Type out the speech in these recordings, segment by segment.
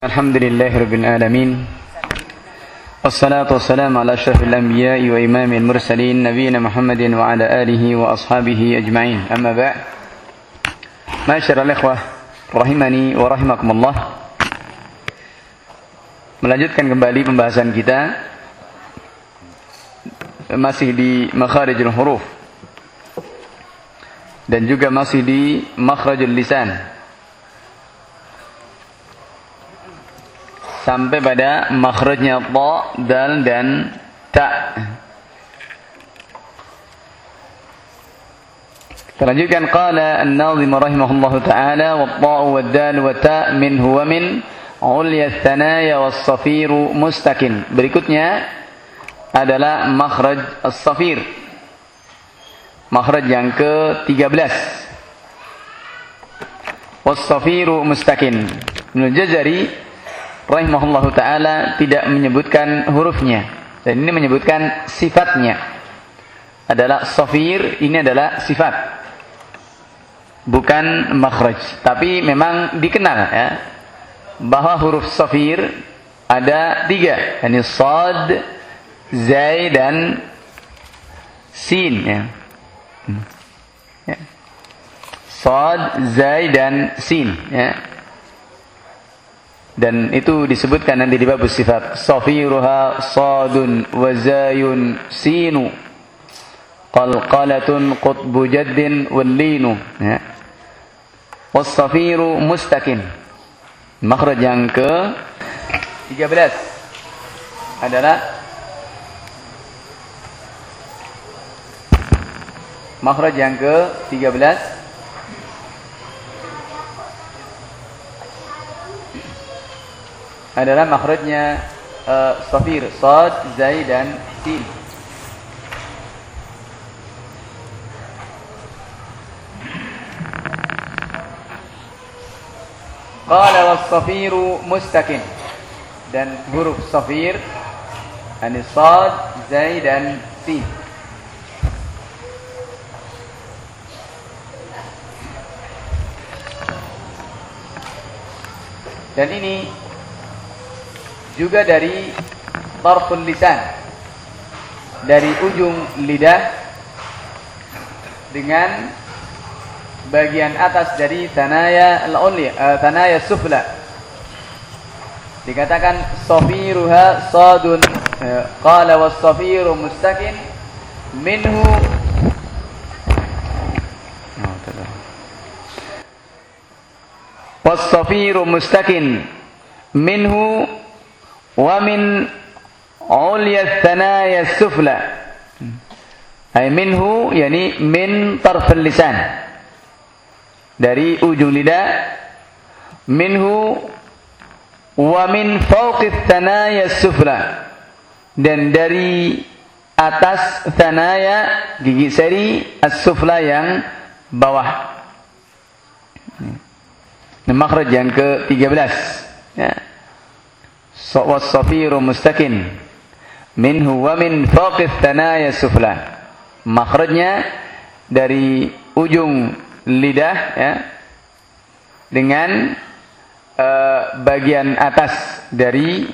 الحمد لله رب العالمين والصلاة والسلام على أشرف الأنبياء وإمام المرسلين نبينا محمد وعلى آله وأصحابه أجمعين. أما بعد معاشر الإخوة rahimani wa rahimakumullah melanjutkan kembali pembahasan kita masih di makharijul huruf dan juga masih di makhrajul lisan. Sampai pada makhrajnya ta, dal dan ta. Selanjutnya qala an-nazim rahimahullahu taala wa ta wa dal wa ta min huwa min ulya thanaya was safiru mustakin. Berikutnya adalah makhraj as-safir. Makhraj yang ke-13. Was safiru mustakin. Ibnu Jazari rahimahullahu taala tidak menyebutkan hurufnya. Dan ini menyebutkan sifatnya. Adalah safir ini adalah sifat. Bukan makhraj. Tapi memang dikenal ya. Bahwa huruf safir ada tiga. Yakni sad zai dan sin ya. ya. sad zai dan sin ya dan itu disebutkan nanti di bab sifat. Safiruha sadun wa zayun sinu. Qalqalatun qutbu jaddin wallinu ya. Wasafiru mustakin. Makhraj yang ke 13 adalah makhraj yang ke 13 adalah makhrajnya uh, safir sad zai dan sin. Qala was-safiru mustakin dan huruf safir ani sad zai dan sin. Dan ini juga dari tarful lisan. Dari ujung lidah dengan bagian atas dari tanaya al-ulya uh, tanaya sufla. Dikatakan safiruha sadun. Uh, qala was safiru mustakin minhu. Was safiru mustakin minhu ومن عليا الثنايا السفلى أي منه يعني من طرف اللسان dari ujung lidah minhu wa min fawqi thanaya sufla dan dari atas thanaya gigi seri as-sufla yang bawah ini makhraj yang ke-13 ya wassafiru mustakin minhu wa min faqif tanaya sufla makhrajnya dari ujung lidah ya dengan uh, bagian atas dari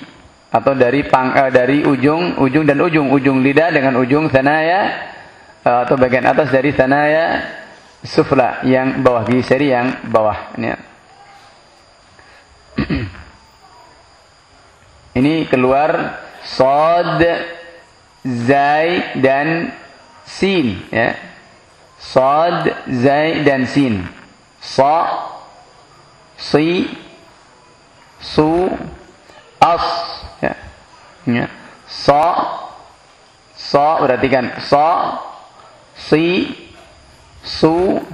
atau dari pang, uh, dari ujung ujung dan ujung ujung lidah dengan ujung tanaya uh, atau bagian atas dari tanaya sufla yang bawah di seri yang bawah ini ya. Ini keluar sod, zai dan sin ya. Sod, zai dan sin. Sa, si, su, as ya. ya. Sa, sa perhatikan sa, si, su,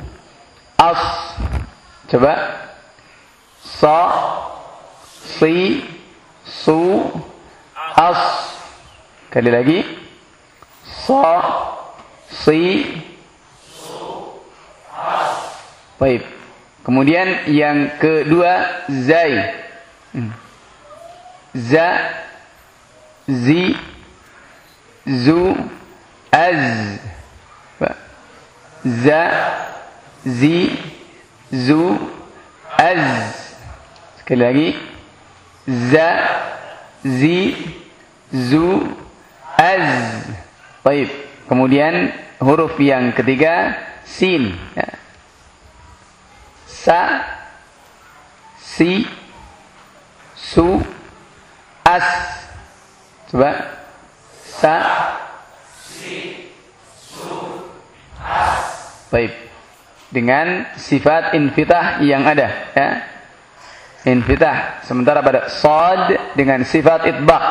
as. Coba. Sa, si, su as kali lagi. Sa si su as baik. Kemudian yang kedua zai. Za zi zu az. Za zi zu az. Sekali lagi za, zi, zu, az. Baik. Kemudian huruf yang ketiga sin. Ya. Sa, si, su, as. Coba. Sa, si, su, as. Baik. Dengan sifat infitah yang ada. Ya. Infitah. Sementara pada sod dengan sifat itbaq.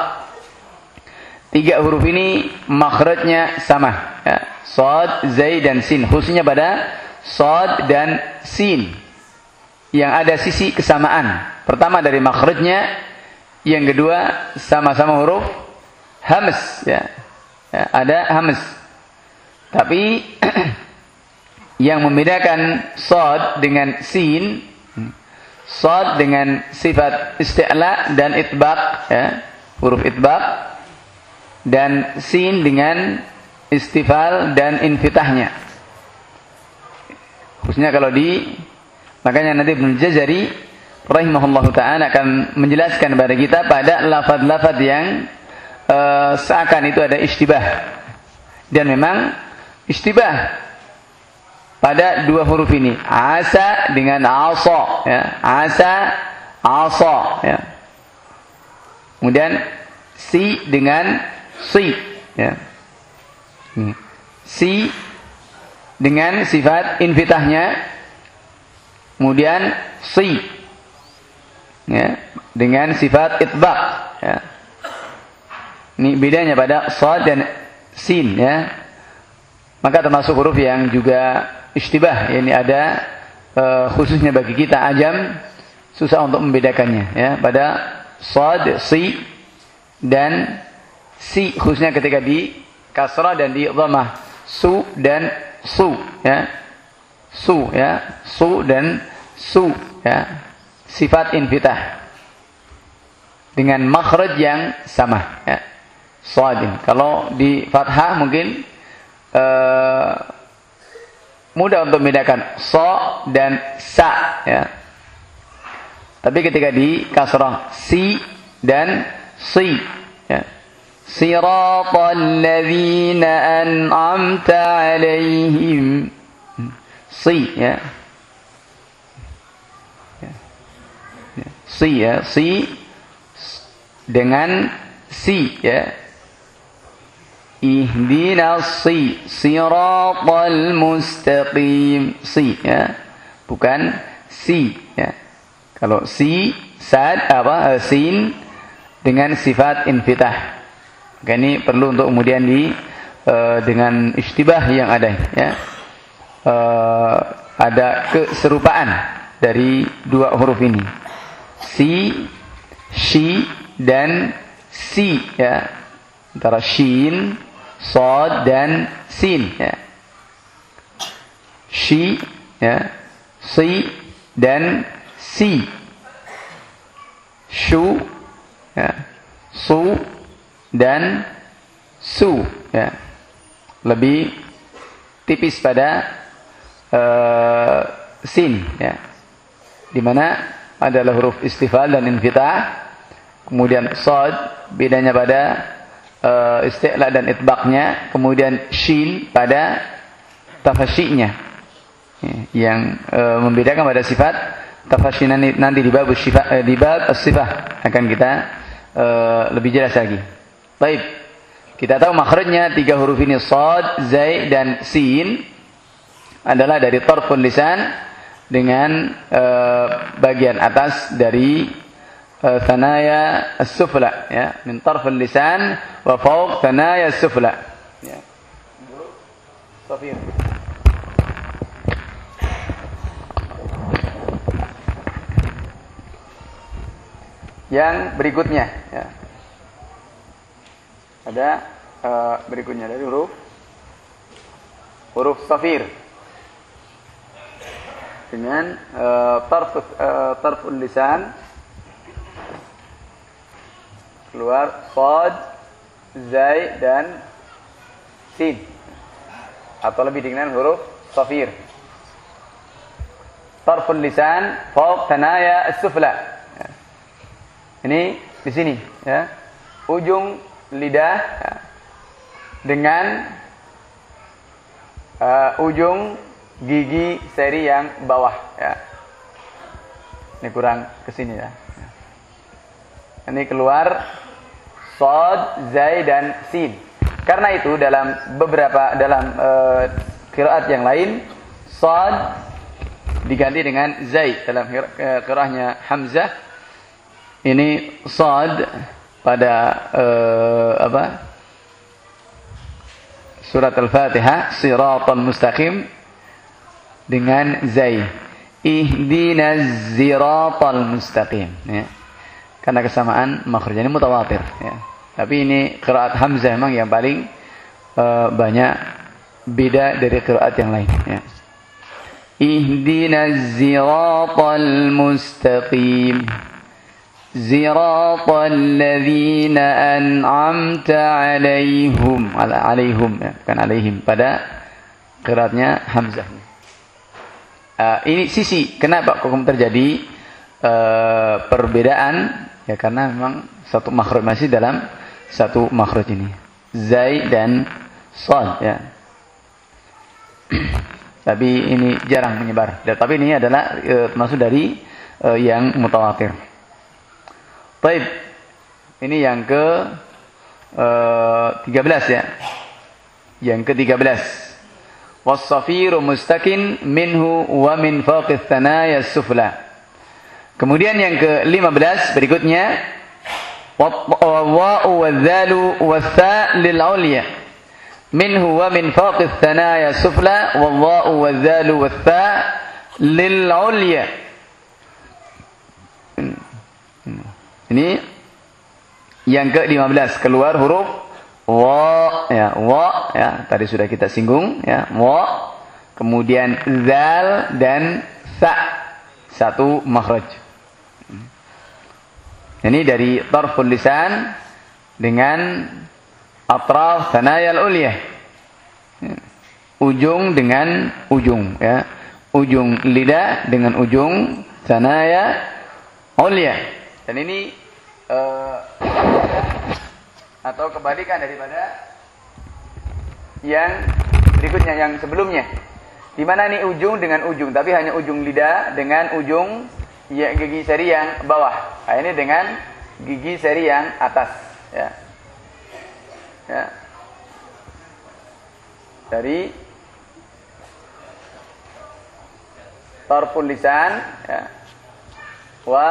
Tiga huruf ini makhrajnya sama. Ya. Sod, zai, dan sin. Khususnya pada sod dan sin. Yang ada sisi kesamaan. Pertama dari makhrajnya. Yang kedua sama-sama huruf hams. Ya. ya ada hams. Tapi yang membedakan sod dengan sin sod dengan sifat isti'la dan itbaq ya, huruf itbaq dan sin dengan istifal dan infitahnya. Khususnya kalau di makanya nanti Ibnu Jazari rahimahullah taala akan menjelaskan kepada kita pada lafaz-lafaz yang uh, seakan itu ada istibah dan memang istibah pada dua huruf ini. Asa dengan asa ya. Asa asa ya. Kemudian si dengan si ya. Si dengan sifat infitahnya. Kemudian si ya. Dengan sifat itbaq ya. Ini bedanya pada sad dan sin ya maka termasuk huruf yang juga istibah ini ada uh, khususnya bagi kita ajam susah untuk membedakannya ya. Pada sad si dan si khususnya ketika di kasrah dan di dhamma su dan su ya. Su ya. Su dan su ya. Sifat infitah. Dengan makhraj yang sama ya. Sadin kalau di fathah mungkin uh, mudah untuk membedakan so dan sa ya. Tapi ketika di kasrah si dan si ya. Siratal ladzina an'amta alaihim si ya. ya. Si ya, si dengan si ya Ihdinas si siratal mustaqim. Si ya. Bukan si ya. Kalau si sad apa eh, sin dengan sifat infitah. Maka ini perlu untuk kemudian di uh, dengan istibah yang ada ya. Uh, ada keserupaan dari dua huruf ini. Si, shi dan si ya. Antara shin Sod dan Sin ya. Shi ya. Si dan Si. Shu ya. Su dan Su ya. Lebih tipis pada uh, Sin ya. Di mana adalah huruf istifal dan infitah. Kemudian Sod bedanya pada uh, isti'la dan itbaqnya, kemudian shin pada tafasyinya. Ya, yang uh, membedakan pada sifat tafasyi nanti, di bab sifat uh, di bab sifat akan kita uh, lebih jelas lagi. Baik. Kita tahu makhrajnya tiga huruf ini sad, zai dan sin adalah dari tarful lisan dengan uh, bagian atas dari Eh, thanaya as-sufla ya. Min tarf lisan wa fawq thanaya as-sufla. Ya. Safir. Yang berikutnya ya. ada uh, berikutnya dari huruf huruf safir. Dengan uh, tarf uh, tarful lisan keluar sod, zai dan sin atau lebih dengan huruf safir. Tarful lisan fawq tanaya as-sufla. Ini di sini ya. Ujung lidah ya, dengan uh, ujung gigi seri yang bawah ya. Ini kurang ke sini ya. Ini keluar sod, zai dan sin. Karena itu dalam beberapa dalam uh, kiraat yang lain sod diganti dengan zai dalam kiraahnya Hamzah. Ini sod pada uh, apa? Surat Al-Fatihah siratal mustaqim dengan zai. Ihdinaz siratal mustaqim ya. Karena kesamaan makhrajnya ini mutawatir ya. Tapi ini qiraat Hamzah memang yang paling uh, banyak beda dari qiraat yang lain ya. Ihdinaz siratal mustaqim. Siratal ladzina an'amta alaihim. Alaihim ya, bukan alaihim pada qiraatnya Hamzah. Uh, ini sisi kenapa kok terjadi uh, perbedaan ya karena memang satu makhraj masih dalam satu makhraj ini. Zai dan sad ya. Tapi ini jarang menyebar. Dan, tapi ini adalah uh, termasuk dari uh, yang mutawatir. Baik. Ini yang ke uh, 13 ya. Yang ke 13 wasafiru mustakin minhu wa min thanaya sufla. Kemudian yang ke-15 berikutnya wa'u wadzalu wasa lil ulya. Minhu wa min fawqis thanaya sufla wa'u wadzalu wasa lil ulya. Ini yang ke-15 keluar huruf wa ya wa ya tadi sudah kita singgung ya wa kemudian zal dan sa satu makhraj ini dari tarful lisan dengan atraf sanayal uliyah ujung dengan ujung ya. Ujung lidah dengan ujung sanaya uliyah dan ini uh, atau kebalikan daripada yang berikutnya yang sebelumnya. Di mana ini ujung dengan ujung, tapi hanya ujung lidah dengan ujung ya, gigi seri yang bawah. Nah, ini dengan gigi seri yang atas, ya. Ya. Dari tarful lisan, ya. Wa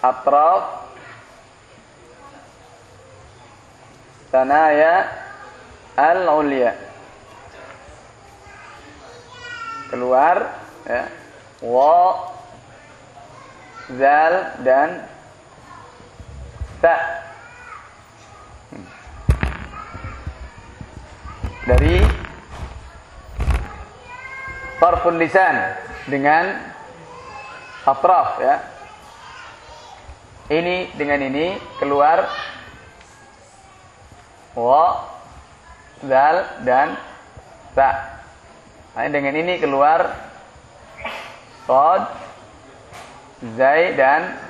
atraf Tanaya al-ulya. Keluar ya. Wa zal dan ta. Dari tarful lisan dengan atraf ya. Ini dengan ini keluar wa, zal dan ta. Nah, dengan ini keluar sod, zai dan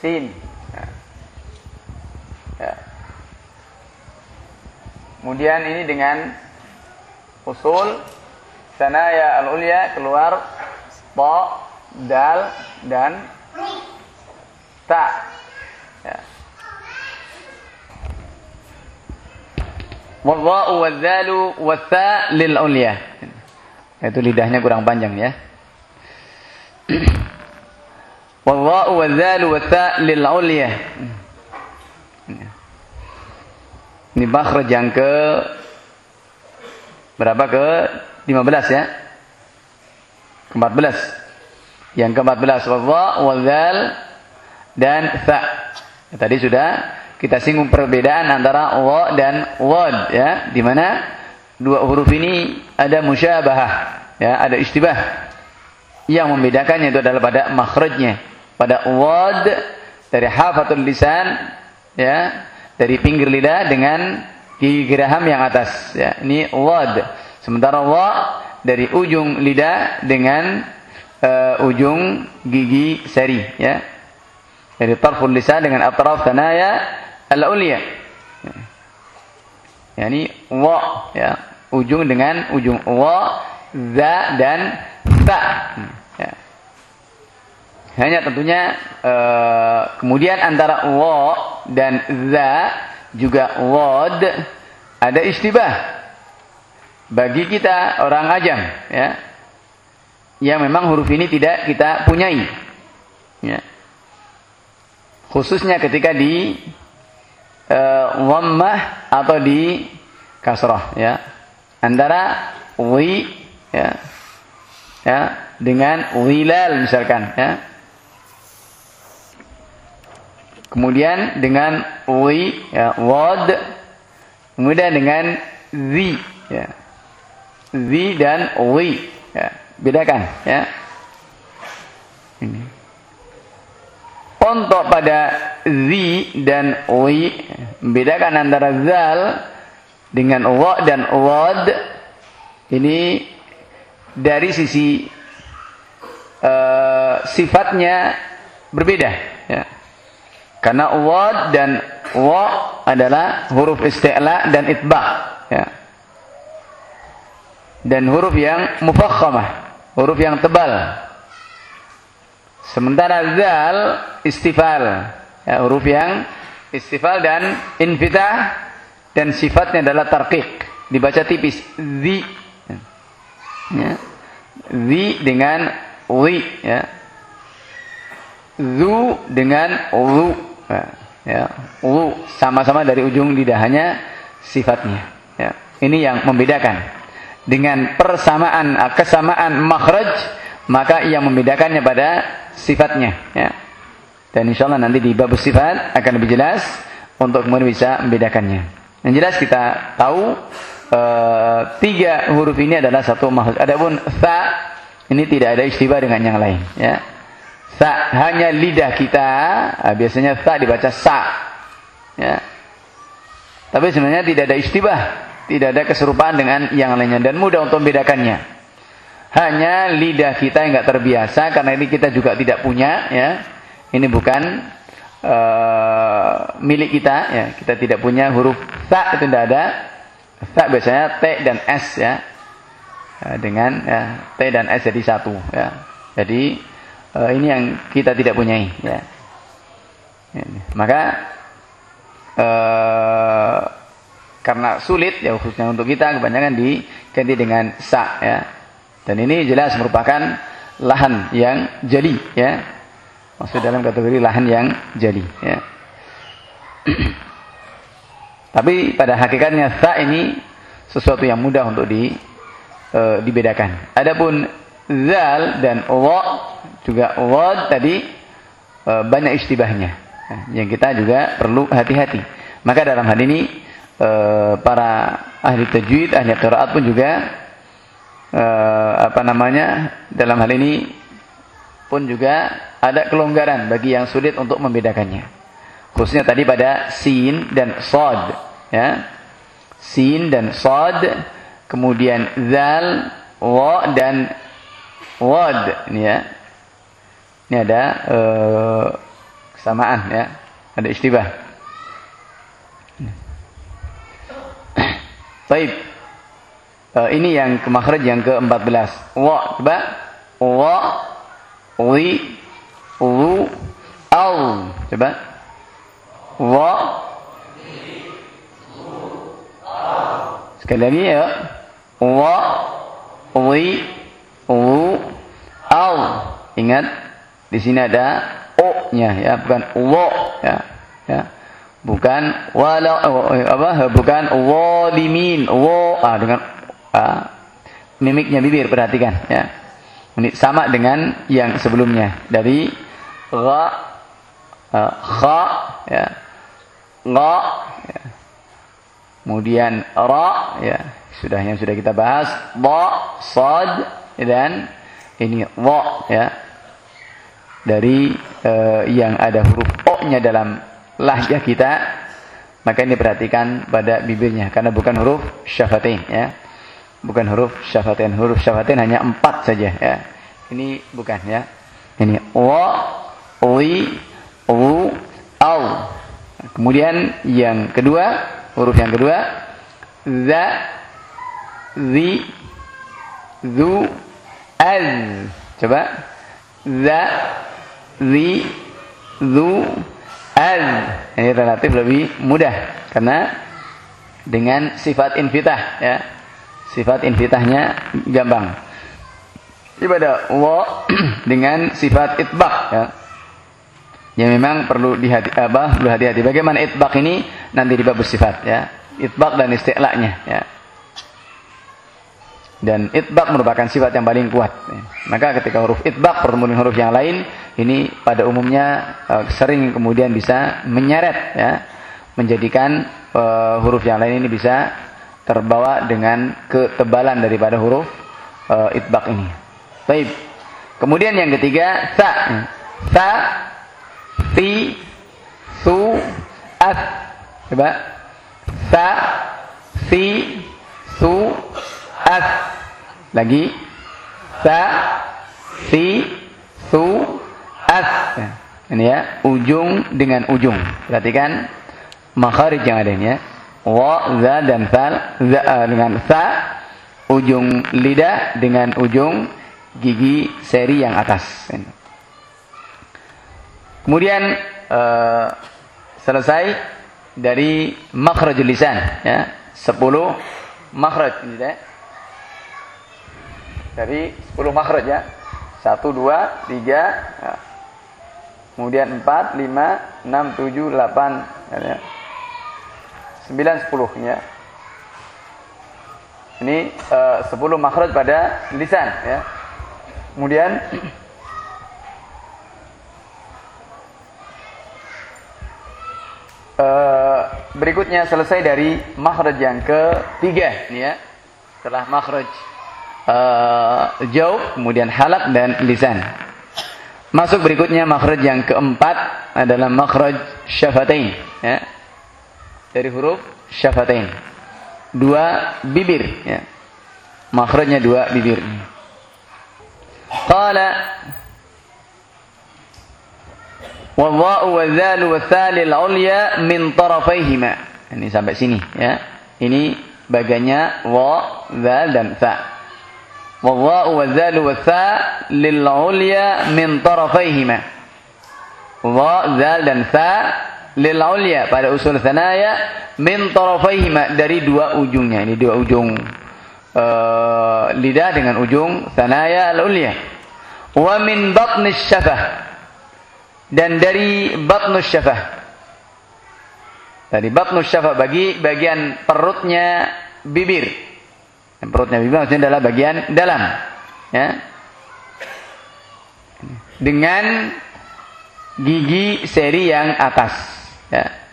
sin. Ya. ya. Kemudian ini dengan usul sanaya al-ulya keluar ta, dal dan ta. Ya. Wadha'u wadzalu watha lil ulya. Itu lidahnya kurang panjang ya. Wadha'u wadzalu watha lil ulya. Ini makhraj yang ke berapa ke 15 ya? Ke-14. Yang ke-14 wadha wadzal dan tha. Tadi sudah kita singgung perbedaan antara wa dan wad ya di mana dua huruf ini ada musyabahah ya ada istibah yang membedakannya itu adalah pada makhrajnya. Pada wad dari hafatul lisan ya dari pinggir lidah dengan gigi geraham yang atas ya. Ini wad. Sementara wa dari ujung lidah dengan uh, ujung gigi seri ya. Dari tarful lisan dengan atraf tanaya al-ulya. Yani wa ya, ujung dengan ujung wa, za dan ta. Ya. Hanya tentunya uh, kemudian antara wa dan za juga wad ada istibah. Bagi kita orang ajam ya. Yang memang huruf ini tidak kita punyai. Ya. Khususnya ketika di uh, atau di kasrah ya. Antara wi ya. Ya, dengan wilal misalkan ya. Kemudian dengan wi ya, wad. Kemudian dengan zi ya. Zi dan wi ya. Bedakan ya. Ini. Untuk pada zi dan wi bedakan antara zal dengan wa dan wad ini dari sisi uh, sifatnya berbeda ya. Karena wad dan wa adalah huruf isti'la dan itba ya. Dan huruf yang mufakhamah, huruf yang tebal. Sementara zal istifal, ya, huruf yang istifal dan infitah dan sifatnya adalah tarqiq, dibaca tipis zi. Ya. Zi dengan wi ya. Zu dengan wu Ya, ya, ulu sama-sama dari ujung lidah hanya sifatnya. Ya. Ini yang membedakan. Dengan persamaan kesamaan makhraj maka yang membedakannya pada sifatnya. Ya. Dan insya Allah nanti di bab sifat akan lebih jelas untuk kemudian bisa membedakannya. Yang jelas kita tahu e, tiga huruf ini adalah satu makhraj. Adapun sa ini tidak ada istilah dengan yang lain. Ya. Sa hanya lidah kita, ah, biasanya sa dibaca sa. Ya. Tapi sebenarnya tidak ada istibah, tidak ada keserupaan dengan yang lainnya dan mudah untuk membedakannya. Hanya lidah kita yang nggak terbiasa karena ini kita juga tidak punya, ya. Ini bukan uh, milik kita, ya. Kita tidak punya huruf sa itu tidak ada. Sa biasanya t dan s, ya. Dengan ya, t dan s jadi satu, ya. Jadi uh, ini yang kita tidak punyai ya. Maka uh, karena sulit ya khususnya untuk kita kebanyakan diganti dengan sa ya. Dan ini jelas merupakan lahan yang jeli ya. Maksud dalam kategori lahan yang jeli ya. Tapi pada hakikatnya sa ini sesuatu yang mudah untuk di, e, dibedakan. Adapun zal dan wa juga wad tadi e, banyak istibahnya. Yang kita juga perlu hati-hati. Maka dalam hal ini e, para ahli tajwid ahli qiraat pun juga e, apa namanya dalam hal ini pun juga ada kelonggaran bagi yang sulit untuk membedakannya khususnya tadi pada sin dan sod ya. Sin dan sod kemudian zal wa dan wad ini ya. Ini ada uh, kesamaan ya. Ada istibah baik. Uh, ini yang ke yang ke-14 wa coba. Wa wi u au coba wa. Sekali lagi ya. Wa wi u au. Ingat di sini ada o-nya ya. Bukan wo ya. Ya. Bukan wala apa? Bukan walimin wo. Ah dengan ah, mimiknya bibir perhatikan ya. Ini sama dengan yang sebelumnya. Dari ra uh, kha ya nga ya. kemudian ra ya sudah yang sudah kita bahas. Ba sad dan ini wa ya. Dari uh, yang ada huruf o-nya dalam lahjah kita maka ini perhatikan pada bibirnya karena bukan huruf syafatin ya. Bukan huruf syafatin. Huruf syafatin hanya empat saja ya. Ini bukan ya. Ini wa wi u, au. Kemudian yang kedua, huruf yang kedua, za, zi, zu, az. Coba. Za, zi, zu, az. Ini relatif lebih mudah karena dengan sifat infitah ya. Sifat infitahnya gampang. Ibadah wa dengan sifat itbaq ya. Ya memang perlu dihati apa? Perlu hati-hati. Bagaimana itbaq ini nanti di bab sifat ya. Itbaq dan isti'la'nya ya. Dan itbaq merupakan sifat yang paling kuat. Ya. Maka ketika huruf itbaq bertemu dengan huruf yang lain, ini pada umumnya uh, sering kemudian bisa menyeret ya, menjadikan uh, huruf yang lain ini bisa terbawa dengan ketebalan daripada huruf uh, itbaq ini. Baik. Kemudian yang ketiga sa. Sa fi su as. Coba. Sa fi su as. Lagi. Sa fi su as. Ini ya, ujung dengan ujung. Perhatikan makharij yang ada ini ya. Wa, za dan sal, za dengan sa, ujung lidah dengan ujung gigi seri yang atas. Kemudian uh, selesai dari makhraj lisan ya. 10 makhraj ini ya. Dari 10 makhraj ya. 1 2 3 ya. Kemudian 4 5 6 7 8 ya. 9 10 ya. Ini uh, 10 makhraj pada lisan ya. Kemudian uh, berikutnya selesai dari makhraj yang ketiga ini ya. Setelah makhraj uh, jauh, kemudian halak dan lisan. Masuk berikutnya makhraj yang keempat adalah makhraj syafatain ya. Dari huruf syafatain. Dua bibir ya. Makhrajnya dua bibir. Wallahu wa dhalu wa thalil ulya min tarafaihima. Ini sampai sini ya. Ini baganya wa, dha, dan fa. Wallahu wa dhalu wa thalil ulya min tarafaihima. Wa, dha, dan fa lil ulya pada usul tsanaya min tarafaihima dari dua ujungnya. Ini dua ujung uh, lidah dengan ujung sanaya al ulya. Wa min batnis syafah dan dari batnus syafah. Dari batnus syafah bagi bagian perutnya bibir. Yang perutnya bibir maksudnya adalah bagian dalam. Ya. Dengan gigi seri yang atas. Ya.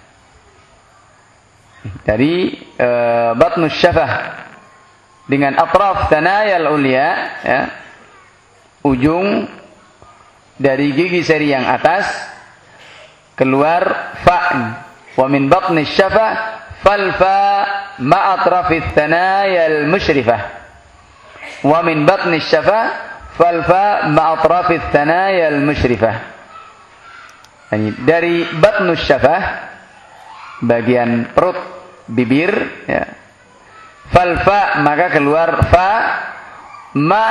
dari uh, batnus syafah. Dengan atraf tanayal ulia ya, ujung dari gigi seri yang atas keluar fa wa min batni syafa fal fa ma atrafit tanayal musyrifah wa min batni syafa fal fa ma atrafit tanayal musyrifah dari batnus syafah bagian perut bibir ya. Falfa maka keluar fa ma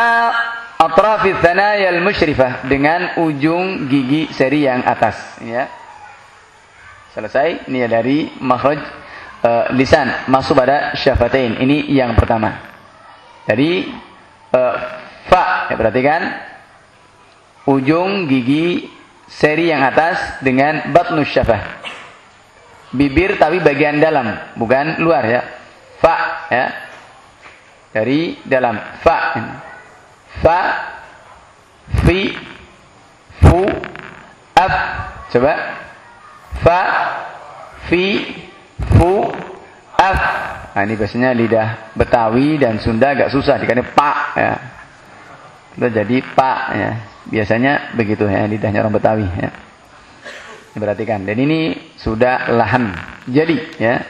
atrafi thanaya al-musyrifah dengan ujung gigi seri yang atas. Ya. Selesai. Ini dari makhraj uh, lisan. Masuk pada syafatain. Ini yang pertama. Dari uh, fa. Ya perhatikan. Ujung gigi seri yang atas dengan batnus syafah. Bibir tapi bagian dalam bukan luar ya. Fa ya. Dari dalam. Fa fa fi fu af coba. Fa fi fu af nah ini biasanya lidah Betawi dan Sunda agak susah dikatakan pak ya. Jadi pak ya. Biasanya begitu ya lidahnya orang Betawi ya. Diperhatikan. Dan ini sudah lahan. Jadi ya.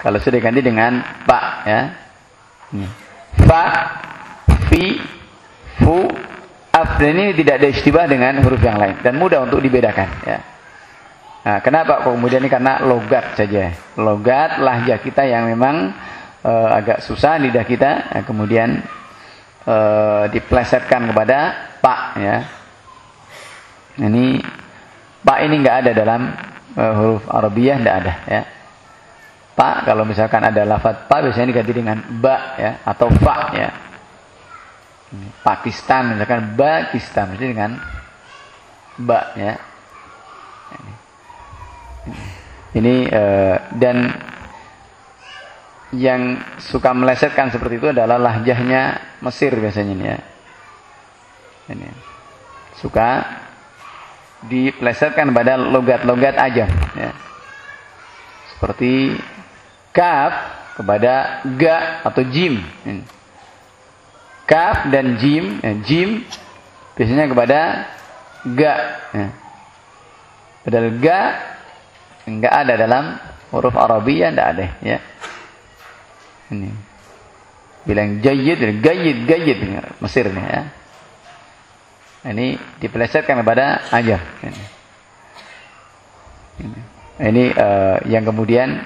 Kalau sudah diganti dengan pak ya. Fa, fi, fu, af. Dan ini tidak ada istibah dengan huruf yang lain dan mudah untuk dibedakan ya. Nah, kenapa kok kemudian ini karena logat saja. Logat lahjah kita yang memang uh, agak susah lidah kita, nah, kemudian uh, diplesetkan kepada pak ya. Ini pak ini nggak ada dalam uh, huruf Arabiah tidak ada ya. Pak kalau misalkan ada lafaz pak biasanya diganti dengan ba ya atau fa ya. Pakistan misalkan Pakistan mesti dengan ba ya. Ini uh, dan yang suka melesetkan seperti itu adalah lahjahnya Mesir biasanya ini ya. Ini. Suka diplesetkan pada logat-logat aja ya. Seperti kaf kepada ga atau jim. Ini. Kaf dan jim, ya, jim biasanya kepada ga. Ya. Padahal ga enggak ada dalam huruf Arabiyah enggak ada ya. Ini. Bilang jayyid, gayyid, gayyid Mesir nih ya. Ini dipelesetkan kepada ajar. Ini, ini, ini uh, yang kemudian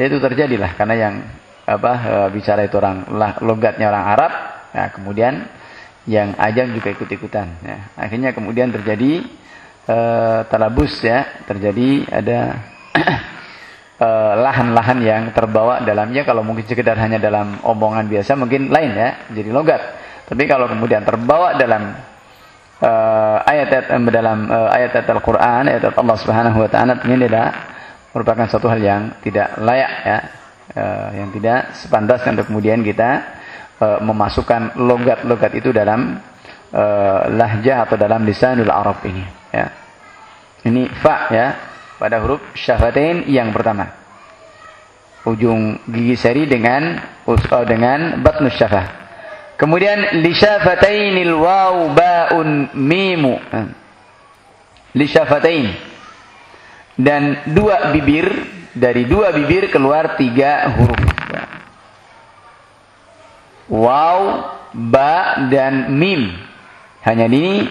ya itu terjadilah karena yang apa uh, bicara itu orang lah, logatnya orang Arab, ya kemudian yang ajam juga ikut-ikutan. Ya. Akhirnya kemudian terjadi uh, talabus ya, terjadi ada lahan-lahan uh, yang terbawa dalamnya kalau mungkin sekedar hanya dalam omongan biasa mungkin lain ya, jadi logat. Tapi kalau kemudian terbawa dalam uh, ayat-ayat dalam uh, ayat-ayat Al-Qur'an, ayat Allah Subhanahu wa taala ini adalah merupakan satu hal yang tidak layak ya, uh, yang tidak sepantasnya untuk kemudian kita uh, memasukkan logat-logat itu dalam uh, lahjah atau dalam lisanul Arab ini ya. Ini fa ya pada huruf syafatain yang pertama. Ujung gigi seri dengan uh, dengan batnus syafah. Kemudian li syafatainil waw baun mimu. Li syafatain. Dan dua bibir dari dua bibir keluar tiga huruf. Waw, ba dan mim. Hanya ini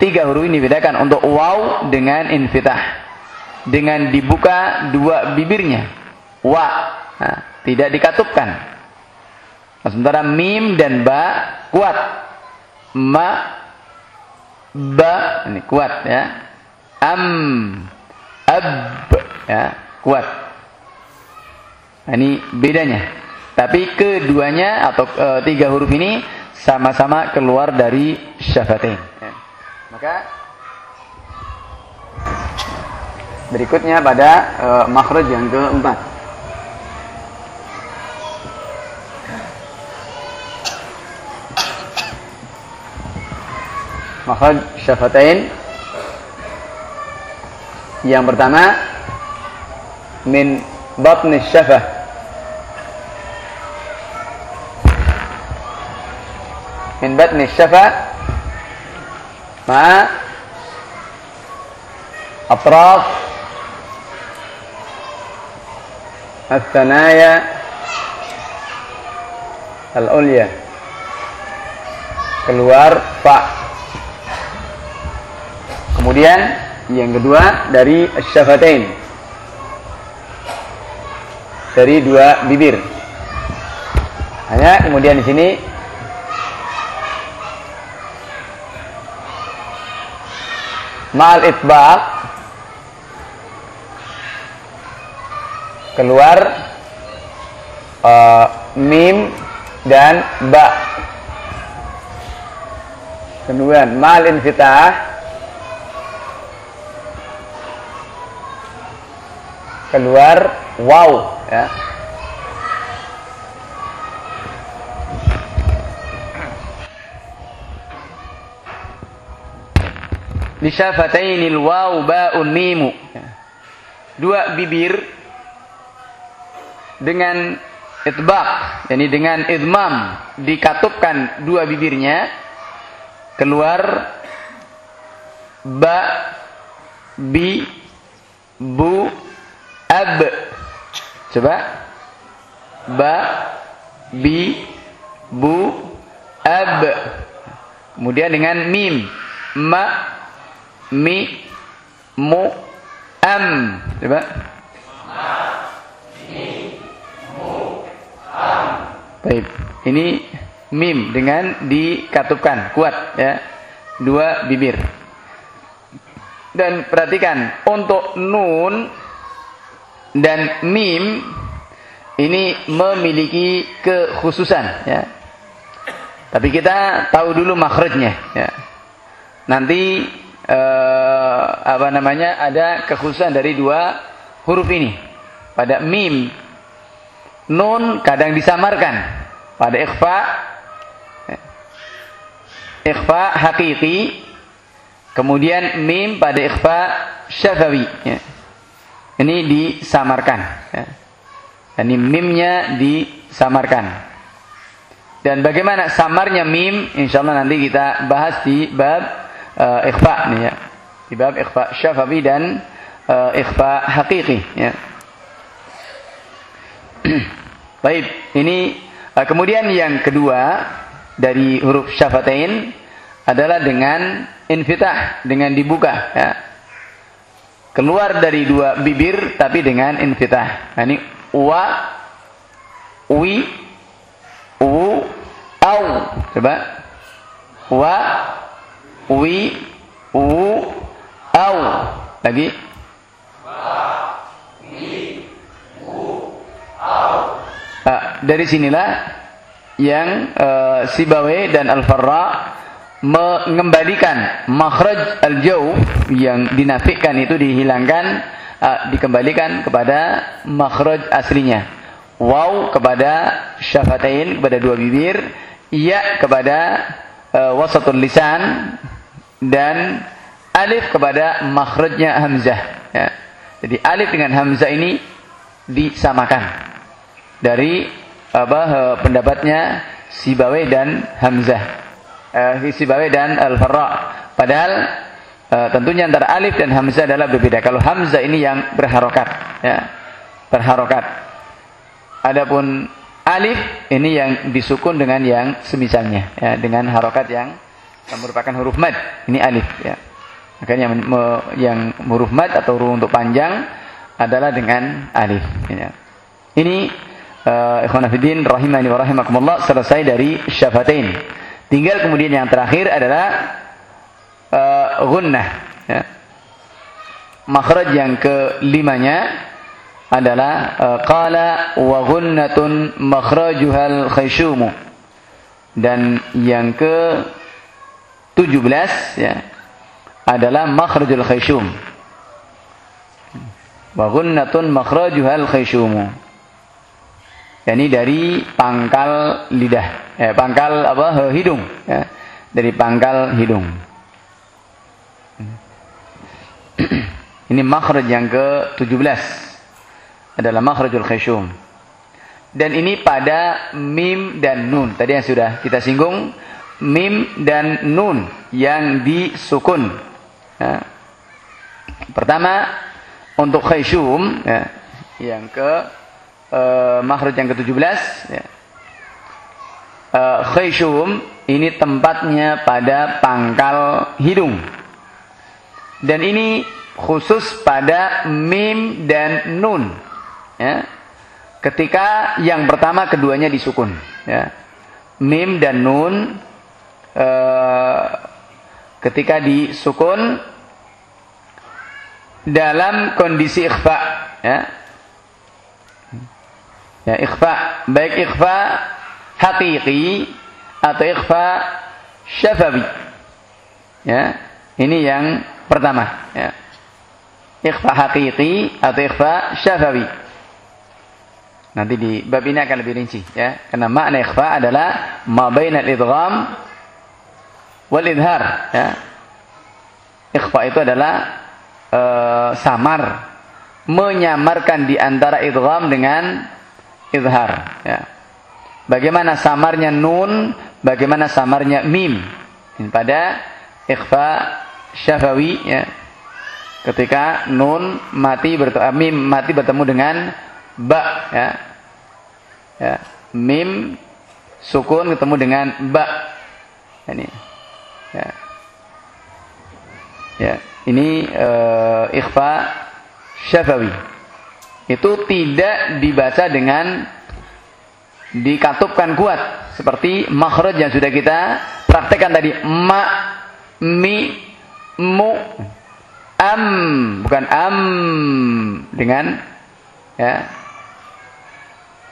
tiga huruf ini bedakan untuk waw dengan infitah. Dengan dibuka dua bibirnya. Wa. Nah, tidak dikatupkan. Nah, sementara mim dan ba kuat. Ma ba ini kuat ya. Am ab ya kuat nah, ini bedanya tapi keduanya atau e, tiga huruf ini sama-sama keluar dari syafatain ya. maka Berikutnya pada uh, makhraj yang keempat. Makhraj syafatain yang pertama min batni syafah min batni syafah ma atraf الثنايا al-ulya keluar fa kemudian yang kedua dari syafatain dari dua bibir. Hanya kemudian di sini. Ma'al itbaq keluar uh, mim dan ba. Kemudian mal infitah. Keluar wow ya. Lisafatainil waw ba'un mimu. Dua bibir dengan itbaq, yakni dengan idmam dikatupkan dua bibirnya keluar ba bi bu ab coba. Ba bi bu ab. Kemudian dengan mim. Ma mi mu am. Coba. Baik, ini mim dengan dikatupkan. Kuat ya. Dua bibir. Dan perhatikan untuk nun dan mim ini memiliki kekhususan ya. Tapi kita tahu dulu makhrajnya ya. Nanti eh, apa namanya ada kekhususan dari dua huruf ini. Pada mim nun kadang disamarkan pada ikhfa ikhfa hakiki kemudian mim pada ikhfa syafawi ya. Ini disamarkan ya. ini mimnya disamarkan dan bagaimana samarnya mim insyaallah nanti kita bahas di bab uh, ikhfa nih ya di bab ikhfa syafawi dan uh, ikhfa hakiki ya Baik, ini uh, kemudian yang kedua dari huruf syafatain adalah dengan infitah, dengan dibuka ya. Keluar dari dua bibir tapi dengan infitah. Nah, ini wa wi u au. Coba. Wa wi u au. Lagi. Nah, dari sinilah yang uh, Sibawe dan Al-Farra mengembalikan makhraj al-jauh yang dinafikan itu dihilangkan uh, dikembalikan kepada makhraj aslinya. Waw kepada syafatain kepada dua bibir, ya kepada uh, wasatul lisan dan alif kepada makhrajnya hamzah ya. Jadi alif dengan hamzah ini disamakan dari apa uh, pendapatnya Sibawe dan Hamzah. Uh, Sibawe dan Al-Farra. Padahal uh, tentunya antara alif dan hamzah adalah berbeda. Kalau hamzah ini yang berharokat, ya, berharokat. Adapun alif ini yang disukun dengan yang semisalnya, ya, dengan harokat yang merupakan huruf mad. Ini alif, ya. Makanya yang, yang huruf mad atau huruf untuk panjang adalah dengan alif. Ya. Ini uh, ikhwan fillah rahimani wa rahimakumullah selesai dari syafatain. Tinggal kemudian yang terakhir adalah uh, gunnah ya. Makhraj yang kelimanya adalah uh, qala wa gunnatun makhrajuhal khayshum. Dan yang ke 17 ya adalah makhrajul khayshum. Wa gunnatun makhrajuhal khayshum yakni dari pangkal lidah, eh, pangkal apa hidung, ya. dari pangkal hidung. Ini makhraj yang ke-17 adalah makhrajul khasyum. Dan ini pada mim dan nun. Tadi yang sudah kita singgung mim dan nun yang disukun. Ya. Pertama untuk khasyum ya, yang ke uh, makhraj yang ke-17 ya. Uh, khayshum ini tempatnya pada pangkal hidung. Dan ini khusus pada mim dan nun. Ya. Ketika yang pertama keduanya disukun. Ya. Mim dan nun uh, ketika disukun dalam kondisi ikhfa. Ya Ya, ikhfa, baik ikhfa hakiki atau ikhfa syafawi. Ya, ini yang pertama, ya. Ikhfa hakiki atau ikhfa syafawi. Nanti di bab ini akan lebih rinci, ya. Karena makna ikhfa adalah ma bainal idgham wal idhar, ya. Ikhfa itu adalah uh, samar, menyamarkan di antara idgham dengan izhar ya. Bagaimana samarnya nun, bagaimana samarnya mim. Pada ikhfa syafawi ya. Ketika nun mati bertemu eh, mim mati bertemu dengan ba ya. Ya, mim sukun ketemu dengan ba. Ini. Ya. Ya. Ini uh, ikhfa syafawi. Itu tidak dibaca dengan dikatupkan kuat. Seperti makhraj yang sudah kita praktekkan tadi. Ma mi mu am. Bukan am dengan ya.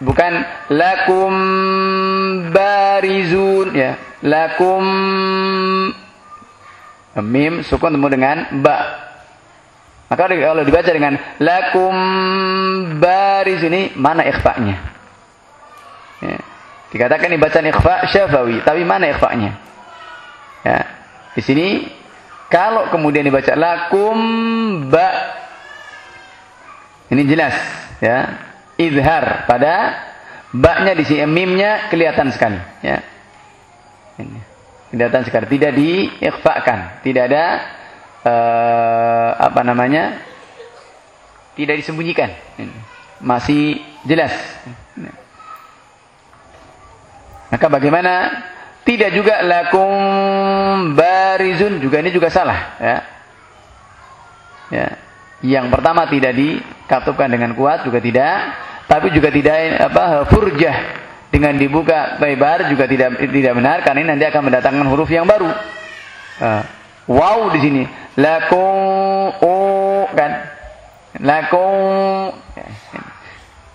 Bukan lakum barizun ya. Lakum mim sukun temu dengan ba maka kalau dibaca dengan lakum bariz ini mana ikhfa-nya Ya. Dikatakan ini bacaan ikhfa syafawi, tapi mana ikhfa-nya? Ya. Di sini kalau kemudian dibaca lakum ba ini jelas ya. Izhar pada baknya di sini mimnya kelihatan sekali ya. Ini. Kelihatan sekali tidak diikhfakan, tidak ada uh, apa namanya? Tidak disembunyikan. Masih jelas. Maka bagaimana? Tidak juga lakum barizun juga ini juga salah ya. Ya. Yang pertama tidak dikatupkan dengan kuat juga tidak, tapi juga tidak apa furjah dengan dibuka lebar juga tidak tidak benar karena ini nanti akan mendatangkan huruf yang baru. Uh, wow di sini lakum o kan lakum ya,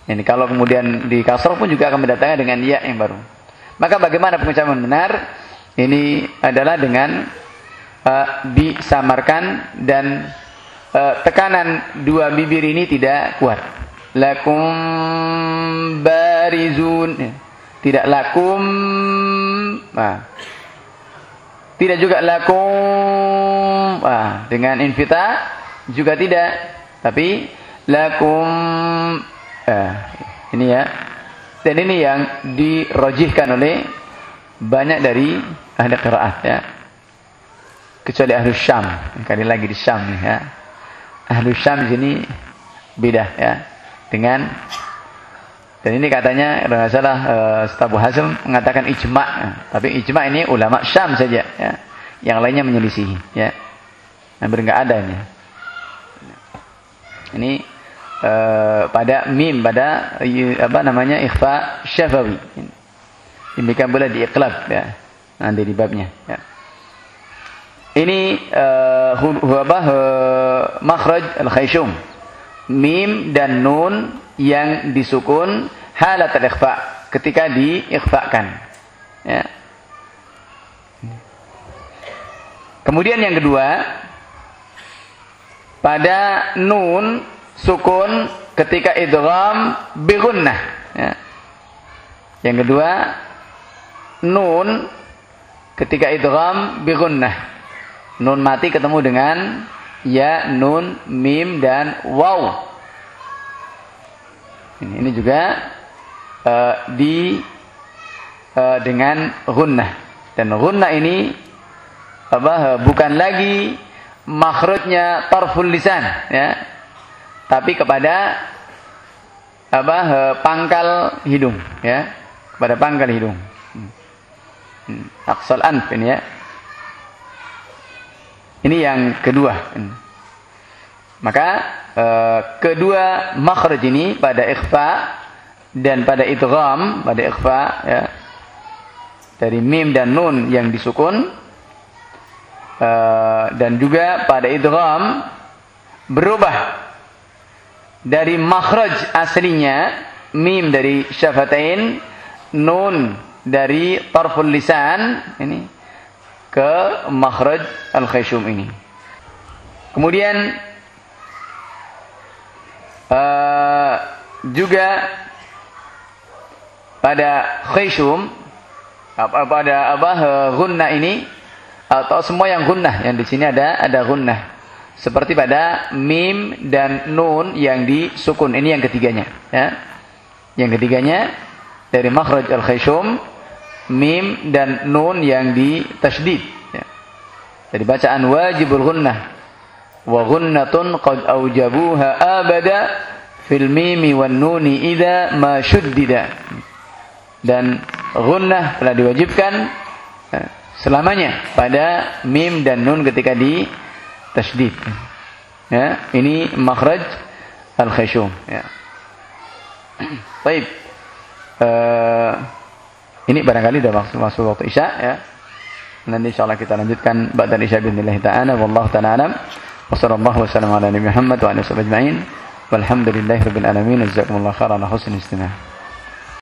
ini kalau kemudian di kasroh pun juga akan mendatangkan dengan ya yang baru. Maka bagaimana pengucapan benar? Ini adalah dengan uh, disamarkan dan uh, tekanan dua bibir ini tidak kuat. Lakum barizun. Tidak lakum. Nah. Tidak juga lakum. Nah, dengan infita juga tidak. Tapi lakum. Uh, ini ya dan ini yang dirojihkan oleh banyak dari ahli qiraat ya. Kecuali ahli Syam. Kali lagi di Syam ya. Ahli Syam di sini beda ya dengan dan ini katanya kalau salah uh, Stabu Hasil mengatakan ijma, tapi ijma ini ulama Syam saja ya. Yang lainnya menyelisihi ya. Hampir nggak ada ini. Ini uh, pada mim pada apa namanya ikhfa syafawi demikian pula di iqlab ya nanti di babnya ya. ini uh, apa uh, makhraj al khayshum mim dan nun yang disukun halat al ikhfa ketika diikhfakan ya kemudiyang yang kedua pada nun sukun ketika idgham bi ya. Yang kedua nun ketika idgham bi. Nun mati ketemu dengan ya, nun, mim dan waw. Ini juga uh, di uh, dengan gunnah. Dan gunnah ini apa bukan lagi makhrajnya tarful lisan ya tapi kepada apa pangkal hidung ya kepada pangkal hidung hmm. hmm. aksal anf ini ya ini yang kedua hmm. maka eh, kedua makhraj ini pada ikhfa dan pada idgham pada ikhfa ya dari mim dan nun yang disukun eh, dan juga pada idgham berubah dari makhraj aslinya mim dari syafatain nun dari tarful lisan ini ke makhraj al khayshum ini. Kemudian uh, juga pada khayshum pada apa gunna ini atau semua yang gunnah yang di sini ada ada gunnah seperti pada mim dan nun yang disukun. Ini yang ketiganya. Ya. Yang ketiganya dari makhraj al-khayshum mim dan nun yang ditasydid. Ya. Jadi bacaan wajibul gunnah. Wa gunnatun qad aujabuha abada fil mimi wan nuni idza ma syuddida. Dan gunnah telah diwajibkan ya, selamanya pada mim dan nun ketika di tasydid. Ya, ini makhraj al-khayshum, ya. Baik. Uh, ini barangkali sudah masuk, masuk waktu Isya ya. Nanti insyaallah kita lanjutkan ba'da Isya bismillah ta'ala wallahu ta'ala alam. Wassallallahu wasallam ala nabi Muhammad wa alihi wasallam ajma'in. Walhamdulillahirabbil alamin. Jazakumullahu khairan istimah.